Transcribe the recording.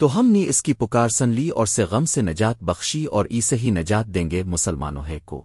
تو ہم نے اس کی پکار سن لی اور سے غم سے نجات بخشی اور اسے ہی نجات دیں گے مسلمانوں ہے کو